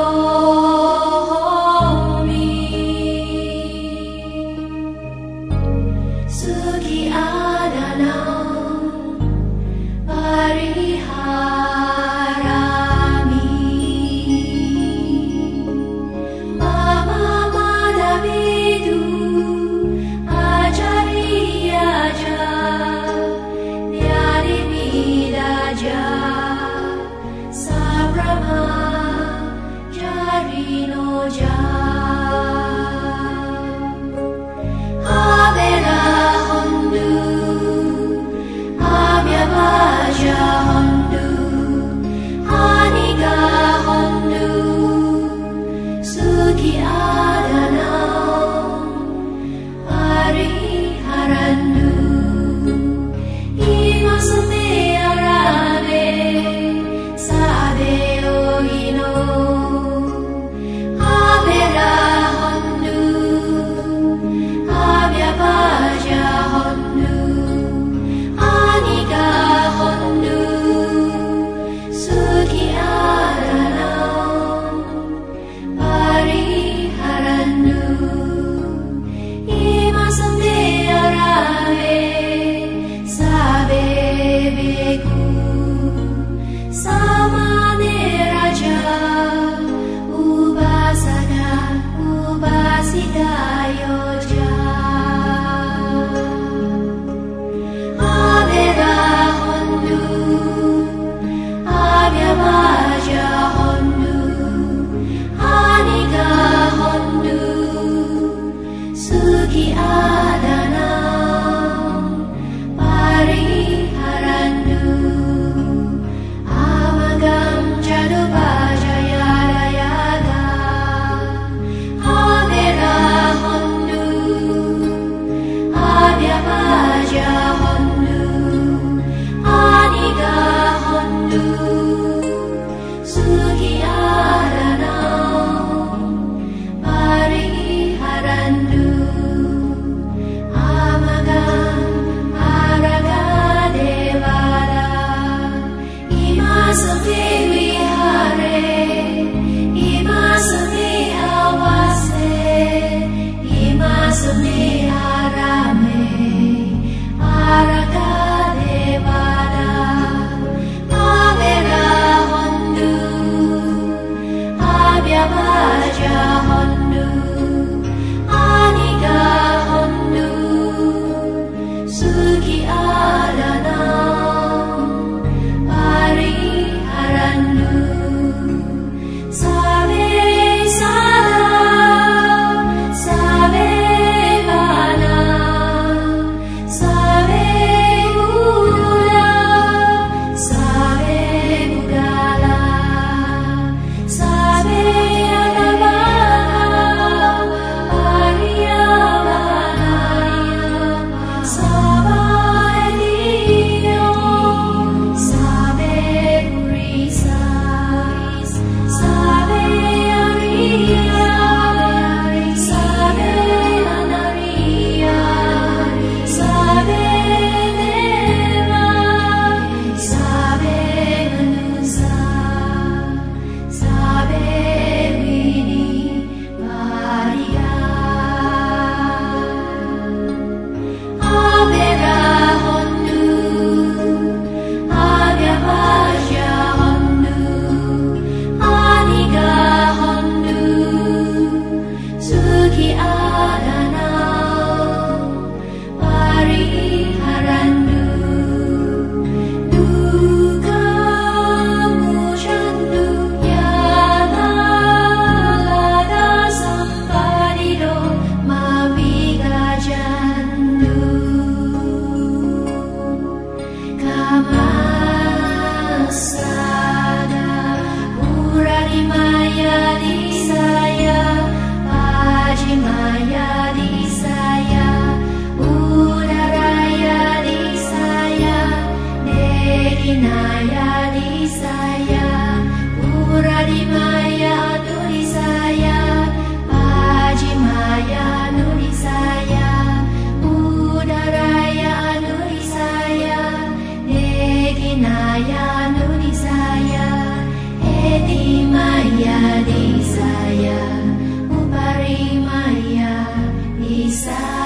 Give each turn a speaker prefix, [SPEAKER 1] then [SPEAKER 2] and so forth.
[SPEAKER 1] Señor. 好きあらない desire.